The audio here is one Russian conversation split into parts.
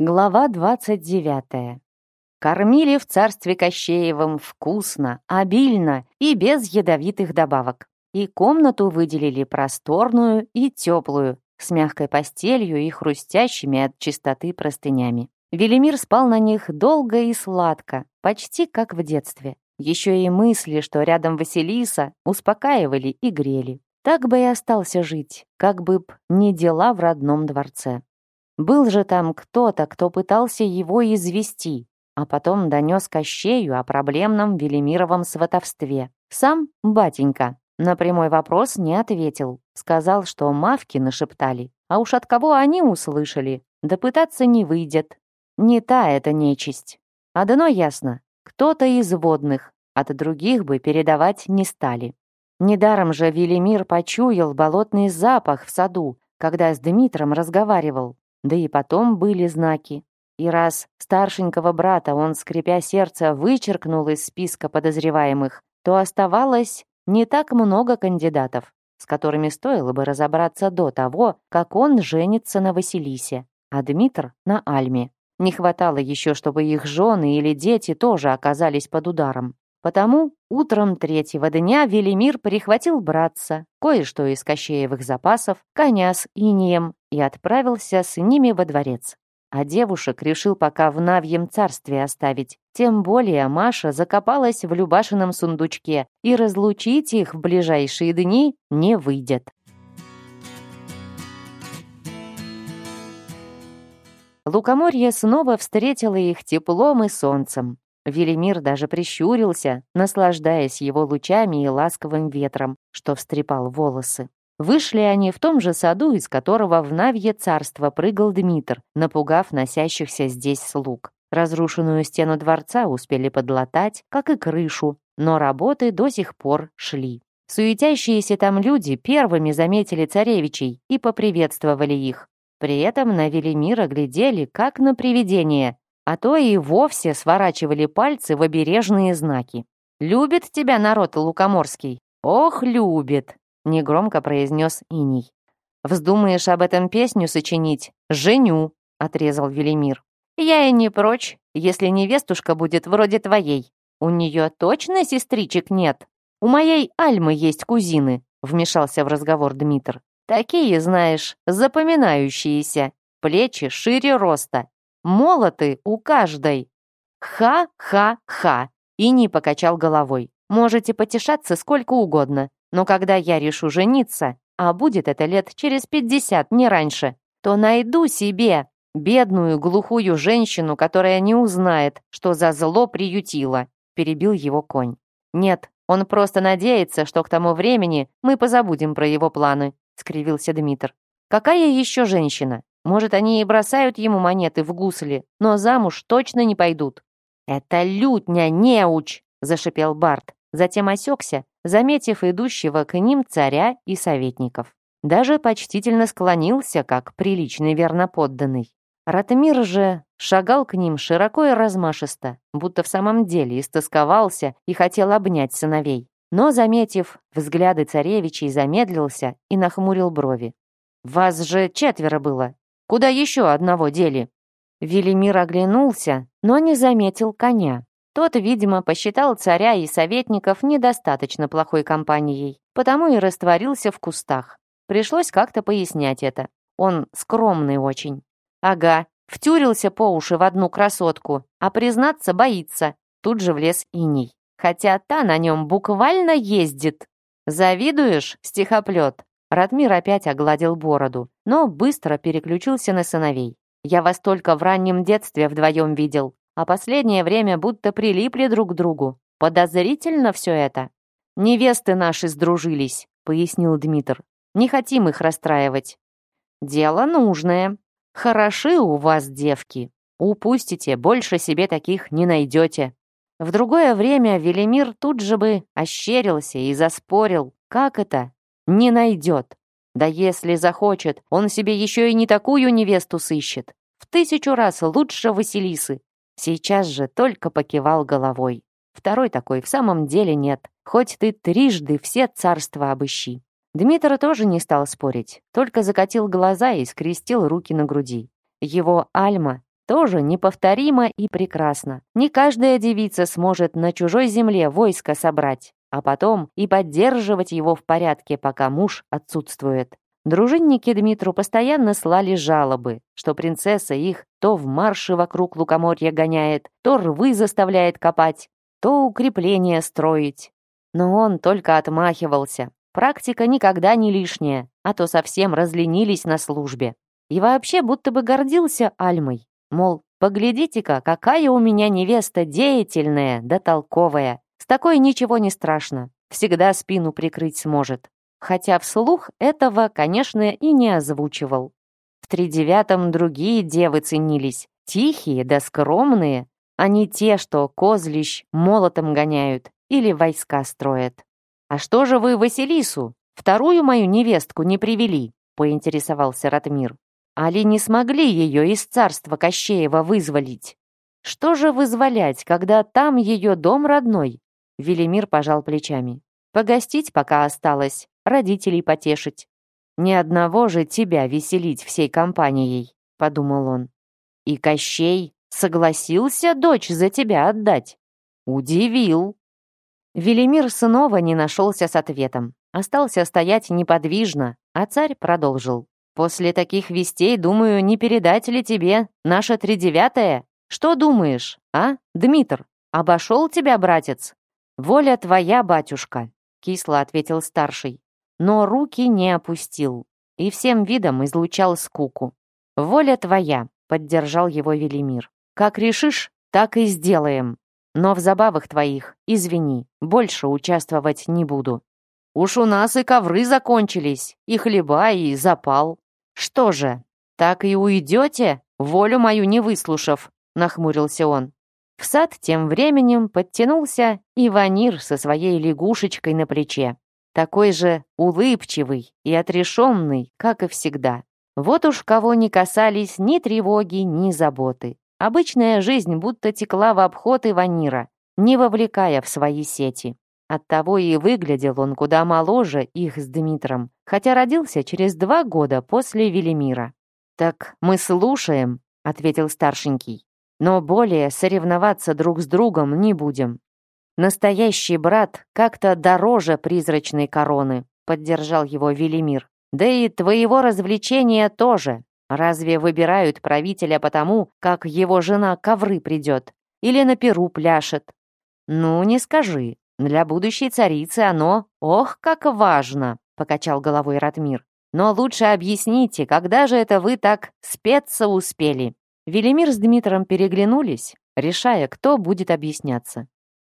Глава 29. Кормили в царстве Кощеевом вкусно, обильно и без ядовитых добавок. И комнату выделили просторную и теплую, с мягкой постелью и хрустящими от чистоты простынями. Велимир спал на них долго и сладко, почти как в детстве. Еще и мысли, что рядом Василиса, успокаивали и грели. Так бы и остался жить, как бы б не дела в родном дворце. Был же там кто-то, кто пытался его извести, а потом донес Кощею о проблемном Велимировом сватовстве. Сам батенька на прямой вопрос не ответил. Сказал, что мавки нашептали. А уж от кого они услышали, да пытаться не выйдет. Не та эта нечисть. А Одно ясно, кто-то из водных, от других бы передавать не стали. Недаром же Велимир почуял болотный запах в саду, когда с Дмитром разговаривал. Да и потом были знаки. И раз старшенького брата он, скрипя сердце, вычеркнул из списка подозреваемых, то оставалось не так много кандидатов, с которыми стоило бы разобраться до того, как он женится на Василисе, а Дмитр — на Альме. Не хватало еще, чтобы их жены или дети тоже оказались под ударом. Потому утром третьего дня Велимир прихватил братца, кое-что из кощеевых запасов, коня с инием и отправился с ними во дворец. А девушек решил пока в Навьем царстве оставить. Тем более Маша закопалась в Любашином сундучке, и разлучить их в ближайшие дни не выйдет. Лукоморье снова встретило их теплом и солнцем. Велимир даже прищурился, наслаждаясь его лучами и ласковым ветром, что встрепал волосы. Вышли они в том же саду, из которого в Навье царство прыгал Дмитр, напугав носящихся здесь слуг. Разрушенную стену дворца успели подлатать, как и крышу, но работы до сих пор шли. Суетящиеся там люди первыми заметили царевичей и поприветствовали их. При этом на Велимира глядели, как на привидение, а то и вовсе сворачивали пальцы в обережные знаки. «Любит тебя народ лукоморский?» «Ох, любит!» — негромко произнес Иний. «Вздумаешь об этом песню сочинить? Женю!» — отрезал Велимир. «Я и не прочь, если невестушка будет вроде твоей. У нее точно сестричек нет? У моей Альмы есть кузины», — вмешался в разговор Дмитр. «Такие, знаешь, запоминающиеся. Плечи шире роста, Молоты у каждой. Ха-ха-ха. И не покачал головой. Можете потешаться сколько угодно, но когда я решу жениться, а будет это лет через пятьдесят, не раньше, то найду себе бедную глухую женщину, которая не узнает, что за зло приютила», — перебил его конь. «Нет, он просто надеется, что к тому времени мы позабудем про его планы», — скривился Дмитр. «Какая еще женщина? Может, они и бросают ему монеты в гусли, но замуж точно не пойдут». «Это лютня, неуч!» — зашипел Барт. Затем осекся, заметив идущего к ним царя и советников. Даже почтительно склонился, как приличный верноподданный. Ратмир же шагал к ним широко и размашисто, будто в самом деле истосковался и хотел обнять сыновей. Но, заметив взгляды царевичей, замедлился и нахмурил брови. «Вас же четверо было, Куда еще одного дели?» Велимир оглянулся, но не заметил коня. Тот, видимо, посчитал царя и советников недостаточно плохой компанией, потому и растворился в кустах. Пришлось как-то пояснять это. Он скромный очень. Ага, втюрился по уши в одну красотку, а признаться боится. Тут же влез иней. Хотя та на нем буквально ездит. Завидуешь, стихоплет? Ратмир опять огладил бороду, но быстро переключился на сыновей. «Я вас только в раннем детстве вдвоем видел, а последнее время будто прилипли друг к другу. Подозрительно все это». «Невесты наши сдружились», — пояснил Дмитр. «Не хотим их расстраивать». «Дело нужное. Хороши у вас девки. Упустите, больше себе таких не найдете». В другое время Велимир тут же бы ощерился и заспорил, как это не найдет. Да если захочет, он себе еще и не такую невесту сыщет. В тысячу раз лучше Василисы. Сейчас же только покивал головой. Второй такой в самом деле нет. Хоть ты трижды все царства обыщи. Дмитро тоже не стал спорить, только закатил глаза и скрестил руки на груди. Его Альма тоже неповторима и прекрасна. Не каждая девица сможет на чужой земле войско собрать а потом и поддерживать его в порядке, пока муж отсутствует. Дружинники Дмитру постоянно слали жалобы, что принцесса их то в марше вокруг лукоморья гоняет, то рвы заставляет копать, то укрепления строить. Но он только отмахивался. Практика никогда не лишняя, а то совсем разленились на службе. И вообще будто бы гордился Альмой. Мол, поглядите-ка, какая у меня невеста деятельная да толковая. С такой ничего не страшно. Всегда спину прикрыть сможет. Хотя вслух этого, конечно, и не озвучивал. В тридевятом другие девы ценились. Тихие да скромные, а не те, что козлищ молотом гоняют или войска строят. «А что же вы Василису, вторую мою невестку, не привели?» поинтересовался Ратмир. «Али не смогли ее из царства Кощеева вызволить?» «Что же вызволять, когда там ее дом родной? Велимир пожал плечами. «Погостить пока осталось, родителей потешить. Ни одного же тебя веселить всей компанией», — подумал он. «И Кощей согласился дочь за тебя отдать? Удивил!» Велимир снова не нашелся с ответом. Остался стоять неподвижно, а царь продолжил. «После таких вестей, думаю, не передать ли тебе наше тридевятое? Что думаешь, а, Дмитр? Обошел тебя, братец?» «Воля твоя, батюшка», — кисло ответил старший, но руки не опустил и всем видом излучал скуку. «Воля твоя», — поддержал его Велимир. «Как решишь, так и сделаем. Но в забавах твоих, извини, больше участвовать не буду». «Уж у нас и ковры закончились, и хлеба, и запал». «Что же, так и уйдете, волю мою не выслушав», — нахмурился он. В сад тем временем подтянулся и Ванир со своей лягушечкой на плече. Такой же улыбчивый и отрешенный, как и всегда. Вот уж кого не касались ни тревоги, ни заботы. Обычная жизнь будто текла в обход Иванира, не вовлекая в свои сети. Оттого и выглядел он куда моложе их с Дмитром, хотя родился через два года после Велимира. «Так мы слушаем», — ответил старшенький. Но более соревноваться друг с другом не будем. Настоящий брат как-то дороже призрачной короны, поддержал его Велимир. Да и твоего развлечения тоже. Разве выбирают правителя потому, как его жена ковры придет? Или на перу пляшет? Ну, не скажи. Для будущей царицы оно, ох, как важно, покачал головой Ратмир. Но лучше объясните, когда же это вы так спеться успели? Велимир с Дмитром переглянулись, решая, кто будет объясняться.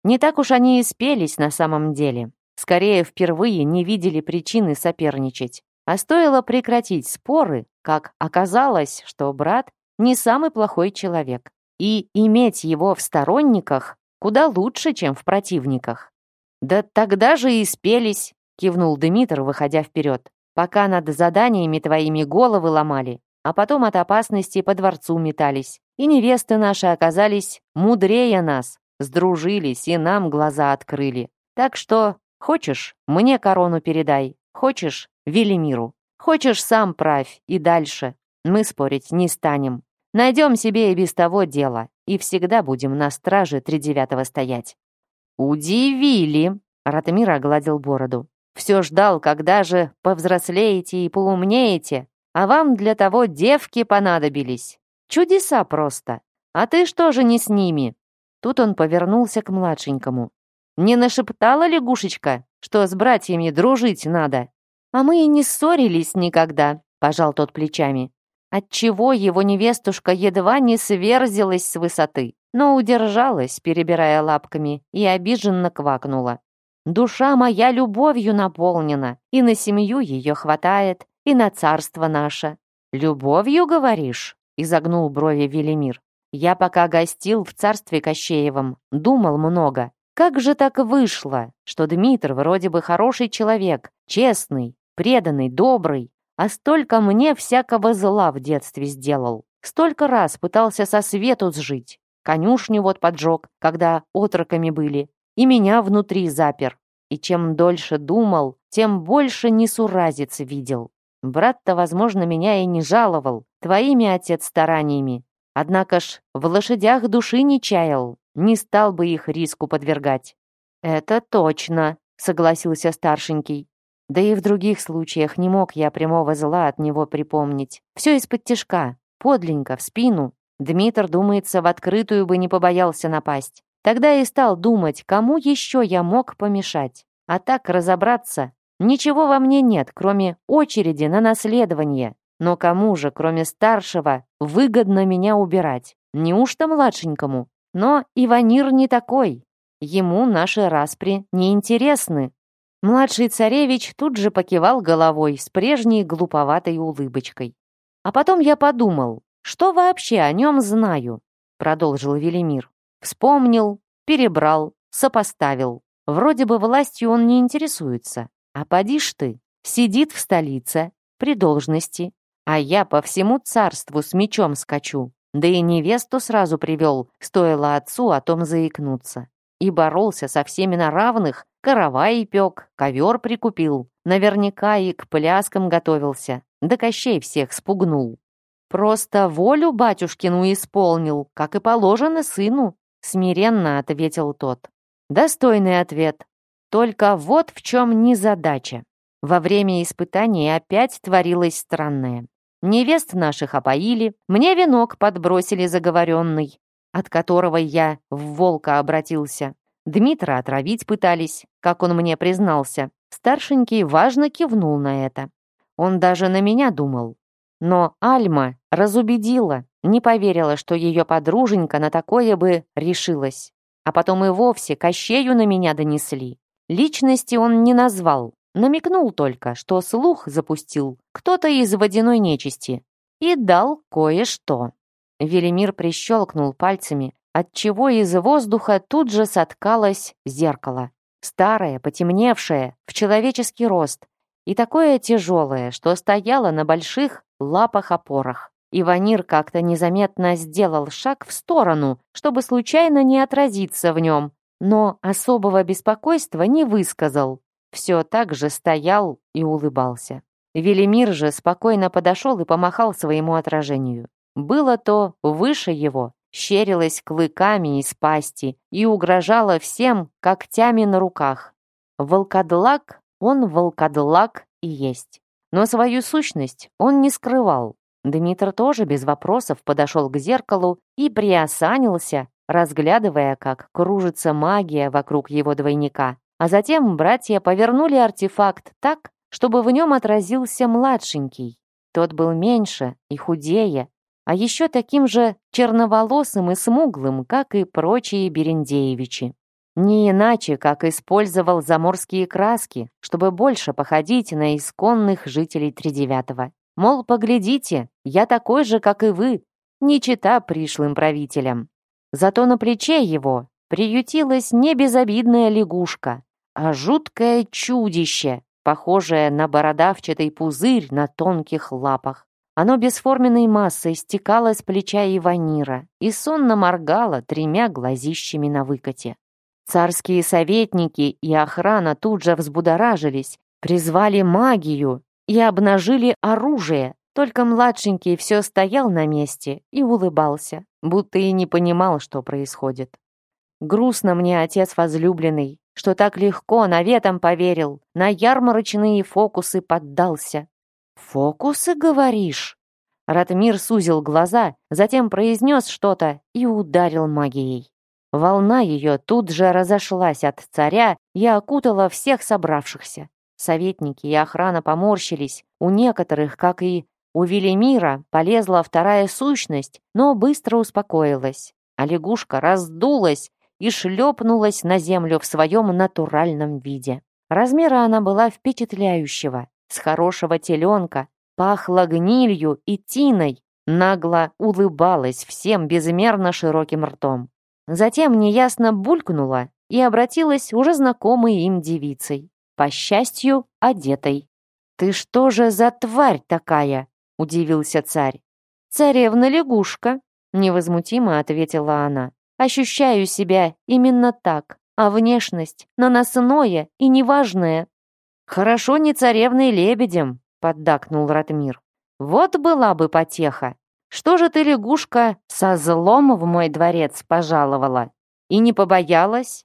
Не так уж они и спелись на самом деле. Скорее, впервые не видели причины соперничать. А стоило прекратить споры, как оказалось, что брат не самый плохой человек. И иметь его в сторонниках куда лучше, чем в противниках. «Да тогда же и спелись», — кивнул Дмитр, выходя вперед. «Пока над заданиями твоими головы ломали, а потом от опасности по дворцу метались. И невесты наши оказались мудрее нас, сдружились и нам глаза открыли. Так что, хочешь, мне корону передай, хочешь, Велимиру, хочешь, сам правь и дальше. Мы спорить не станем. Найдем себе и без того дело, и всегда будем на страже тридевятого стоять». «Удивили!» — Ратмир огладил бороду. «Все ждал, когда же повзрослеете и поумнеете, а вам для того девки понадобились. Чудеса просто. А ты что же не с ними?» Тут он повернулся к младшенькому. «Не нашептала лягушечка, что с братьями дружить надо?» «А мы и не ссорились никогда», — пожал тот плечами. Отчего его невестушка едва не сверзилась с высоты, но удержалась, перебирая лапками, и обиженно квакнула. «Душа моя любовью наполнена, и на семью ее хватает, и на царство наше». «Любовью, говоришь?» — изогнул брови Велимир. «Я пока гостил в царстве Кощеевом, думал много. Как же так вышло, что Дмитр вроде бы хороший человек, честный, преданный, добрый, а столько мне всякого зла в детстве сделал. Столько раз пытался со свету сжить. Конюшню вот поджег, когда отроками были, и меня внутри запер. И чем дольше думал, тем больше несуразиц видел. Брат-то, возможно, меня и не жаловал, твоими, отец, стараниями. Однако ж в лошадях души не чаял, не стал бы их риску подвергать». «Это точно», — согласился старшенький. Да и в других случаях не мог я прямого зла от него припомнить. Все из-под тяжка, подленько, в спину. Дмитр, думается, в открытую бы не побоялся напасть. Тогда и стал думать, кому еще я мог помешать. А так разобраться, Ничего во мне нет, кроме очереди на наследование. Но кому же, кроме старшего, выгодно меня убирать? Неужто младшенькому? Но Иванир не такой. Ему наши распри неинтересны. Младший царевич тут же покивал головой с прежней глуповатой улыбочкой. А потом я подумал, что вообще о нем знаю? Продолжил Велимир. Вспомнил, перебрал, сопоставил. Вроде бы властью он не интересуется. А поди ж ты, сидит в столице, при должности, а я по всему царству с мечом скачу. Да и невесту сразу привел, стоило отцу о том заикнуться. И боролся со всеми на равных, каравай пек, ковер прикупил. Наверняка и к пляскам готовился, да Кощей всех спугнул. Просто волю батюшкину исполнил, как и положено сыну, смиренно ответил тот. Достойный ответ, только вот в чем незадача. Во время испытаний опять творилось странное. Невест наших опоили, мне венок подбросили заговоренный, от которого я в волка обратился. Дмитра отравить пытались, как он мне признался. Старшенький важно кивнул на это. Он даже на меня думал. Но Альма разубедила, не поверила, что ее подруженька на такое бы решилась. А потом и вовсе Кощею на меня донесли. Личности он не назвал, намекнул только, что слух запустил кто-то из водяной нечисти и дал кое-что. Велимир прищелкнул пальцами, отчего из воздуха тут же соткалось зеркало. Старое, потемневшее, в человеческий рост, и такое тяжелое, что стояло на больших лапах-опорах. Иванир как-то незаметно сделал шаг в сторону, чтобы случайно не отразиться в нем, но особого беспокойства не высказал. Все так же стоял и улыбался. Велимир же спокойно подошел и помахал своему отражению. Было то выше его, щерилась клыками из пасти и угрожала всем когтями на руках. Волкодлак, он волкодлак и есть. Но свою сущность он не скрывал. Дмитр тоже без вопросов подошел к зеркалу и приосанился, разглядывая, как кружится магия вокруг его двойника. А затем братья повернули артефакт так, чтобы в нем отразился младшенький. Тот был меньше и худее, а еще таким же черноволосым и смуглым, как и прочие Берендеевичи. Не иначе, как использовал заморские краски, чтобы больше походить на исконных жителей Тридевятого. Мол, поглядите, я такой же, как и вы, не чита пришлым правителям. Зато на плече его приютилась не безобидная лягушка, а жуткое чудище, похожее на бородавчатый пузырь на тонких лапах. Оно бесформенной массой стекало с плеча Иванира и сонно моргало тремя глазищами на выкате. Царские советники и охрана тут же взбудоражились, призвали магию и обнажили оружие, только младшенький все стоял на месте и улыбался будто и не понимал, что происходит. Грустно мне отец возлюбленный, что так легко наветом поверил, на ярмарочные фокусы поддался. «Фокусы, говоришь?» Ратмир сузил глаза, затем произнес что-то и ударил магией. Волна ее тут же разошлась от царя и окутала всех собравшихся. Советники и охрана поморщились, у некоторых, как и у Велимира полезла вторая сущность, но быстро успокоилась, а лягушка раздулась и шлепнулась на землю в своем натуральном виде. Размера она была впечатляющего, с хорошего теленка, пахла гнилью и тиной, нагло улыбалась всем безмерно широким ртом. Затем неясно булькнула и обратилась уже знакомой им девицей, по счастью, одетой. «Ты что же за тварь такая?» — удивился царь. «Царевна лягушка», — невозмутимо ответила она. «Ощущаю себя именно так, а внешность наносное и неважное». «Хорошо не царевной лебедем», — поддакнул Ратмир. «Вот была бы потеха. Что же ты, лягушка, со злом в мой дворец пожаловала? И не побоялась?»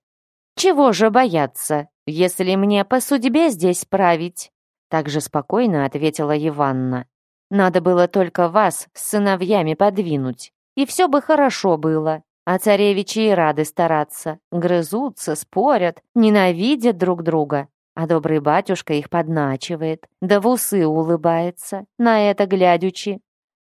«Чего же бояться, если мне по судьбе здесь править?» Так же спокойно ответила Иванна. Надо было только вас с сыновьями подвинуть. И все бы хорошо было. А царевичи и рады стараться. Грызутся, спорят, ненавидят друг друга. А добрый батюшка их подначивает, да в усы улыбается, на это глядючи.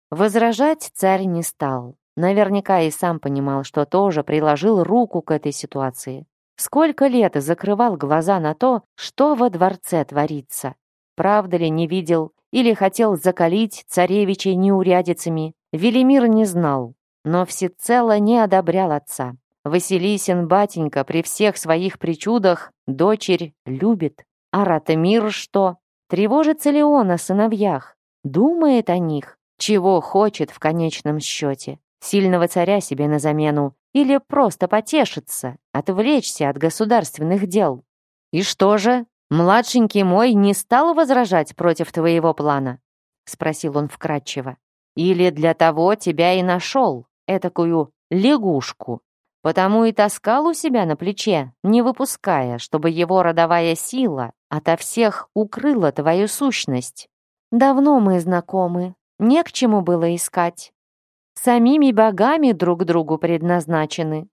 Возражать царь не стал. Наверняка и сам понимал, что тоже приложил руку к этой ситуации. Сколько лет закрывал глаза на то, что во дворце творится. Правда ли не видел или хотел закалить царевичей неурядицами? Велимир не знал, но всецело не одобрял отца. Василисин батенька при всех своих причудах дочерь любит. А Ратмир что? Тревожится ли он о сыновьях? Думает о них? Чего хочет в конечном счете? Сильного царя себе на замену? Или просто потешиться, отвлечься от государственных дел? И что же? «Младшенький мой не стал возражать против твоего плана?» — спросил он вкратчиво. «Или для того тебя и нашел, этакую лягушку, потому и таскал у себя на плече, не выпуская, чтобы его родовая сила ото всех укрыла твою сущность. Давно мы знакомы, не к чему было искать. Самими богами друг другу предназначены».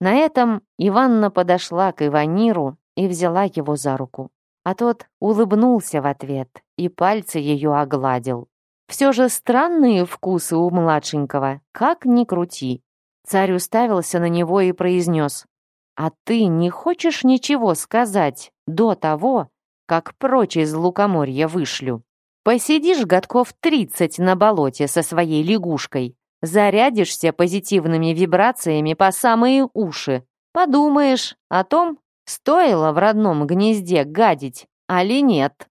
На этом Иванна подошла к Иваниру и взяла его за руку. А тот улыбнулся в ответ и пальцы ее огладил. Все же странные вкусы у младшенького, как ни крути. Царь уставился на него и произнес. «А ты не хочешь ничего сказать до того, как прочь из лукоморья вышлю? Посидишь годков тридцать на болоте со своей лягушкой, зарядишься позитивными вибрациями по самые уши, подумаешь о том, Стоило в родном гнезде гадить, али нет?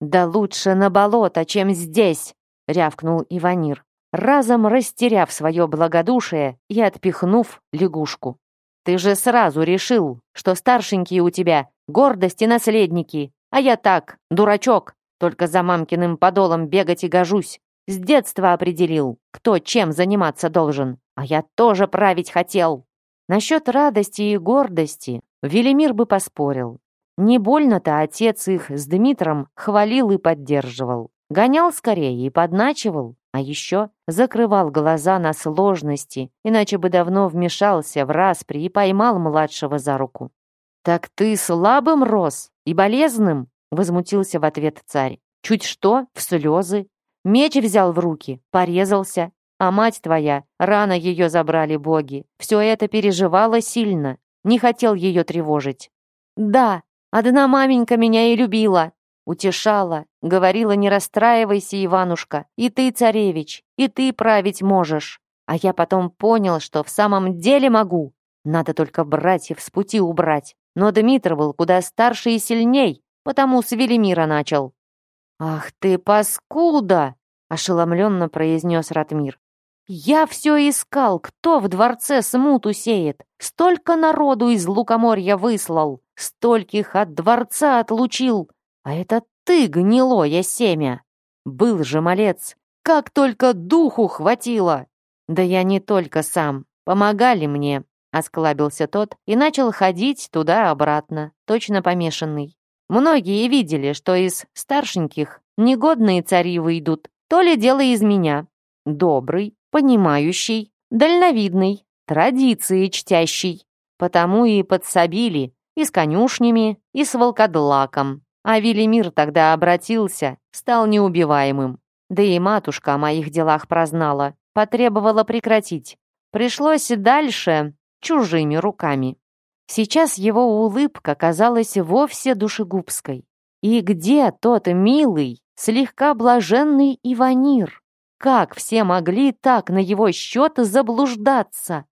«Да лучше на болото, чем здесь!» — рявкнул Иванир, разом растеряв свое благодушие и отпихнув лягушку. «Ты же сразу решил, что старшенькие у тебя гордость и наследники, а я так, дурачок, только за мамкиным подолом бегать и гожусь. С детства определил, кто чем заниматься должен, а я тоже править хотел». Насчет радости и гордости Велимир бы поспорил. Не больно-то отец их с Дмитром хвалил и поддерживал. Гонял скорее и подначивал, а еще закрывал глаза на сложности, иначе бы давно вмешался в распри и поймал младшего за руку. «Так ты слабым рос и болезным?» — возмутился в ответ царь. «Чуть что, в слезы. Меч взял в руки, порезался. А мать твоя, рано ее забрали боги. Все это переживала сильно, не хотел ее тревожить. «Да, одна маменька меня и любила, утешала, говорила, не расстраивайся, Иванушка, и ты царевич, и ты править можешь. А я потом понял, что в самом деле могу. Надо только братьев с пути убрать. Но Дмитр был куда старше и сильней, потому с Велимира начал». «Ах ты, паскуда!» — ошеломленно произнес Ратмир. Я все искал, кто в дворце смуту сеет. Столько народу из лукоморья выслал, стольких от дворца отлучил. А это ты, гнилое семя. Был же малец, как только духу хватило. Да я не только сам, помогали мне, осклабился тот и начал ходить туда-обратно, точно помешанный. Многие видели, что из старшеньких негодные цари выйдут, то ли дело из меня. Добрый, понимающий, дальновидный, традиции чтящий. Потому и подсобили, и с конюшнями, и с волкодлаком. А Велимир тогда обратился, стал неубиваемым. Да и матушка о моих делах прознала, потребовала прекратить. Пришлось дальше чужими руками. Сейчас его улыбка казалась вовсе душегубской. И где тот милый, слегка блаженный Иванир? Как все могли так на его счет заблуждаться?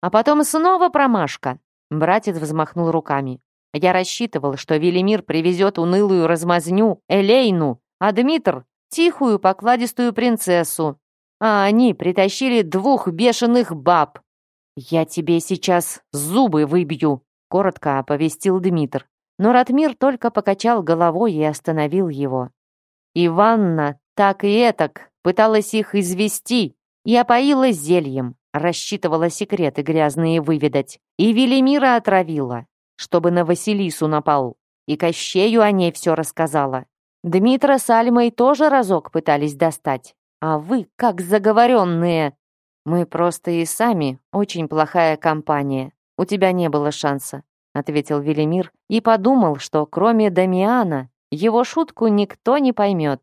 А потом снова промашка. Братец взмахнул руками. Я рассчитывал, что Велимир привезет унылую размазню, Элейну, а Дмитр — тихую покладистую принцессу. А они притащили двух бешеных баб. «Я тебе сейчас зубы выбью», — коротко оповестил Дмитр. Но Ратмир только покачал головой и остановил его. «Иванна так и этак пыталась их извести. Я поила зельем, рассчитывала секреты грязные выведать. И Велимира отравила, чтобы на Василису напал. И Кощею о ней все рассказала. Дмитра с Альмой тоже разок пытались достать. А вы, как заговоренные. Мы просто и сами очень плохая компания. У тебя не было шанса, ответил Велимир и подумал, что кроме Дамиана его шутку никто не поймет.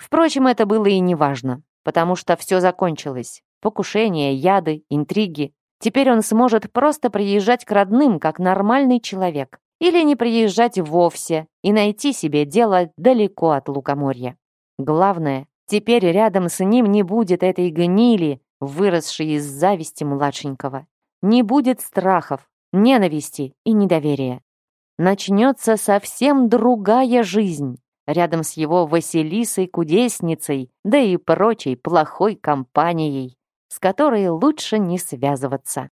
Впрочем, это было и неважно, потому что все закончилось. Покушения, яды, интриги. Теперь он сможет просто приезжать к родным, как нормальный человек. Или не приезжать вовсе и найти себе дело далеко от лукоморья. Главное, теперь рядом с ним не будет этой гнили, выросшей из зависти младшенького. Не будет страхов, ненависти и недоверия. Начнется совсем другая жизнь рядом с его Василисой-кудесницей, да и прочей плохой компанией, с которой лучше не связываться.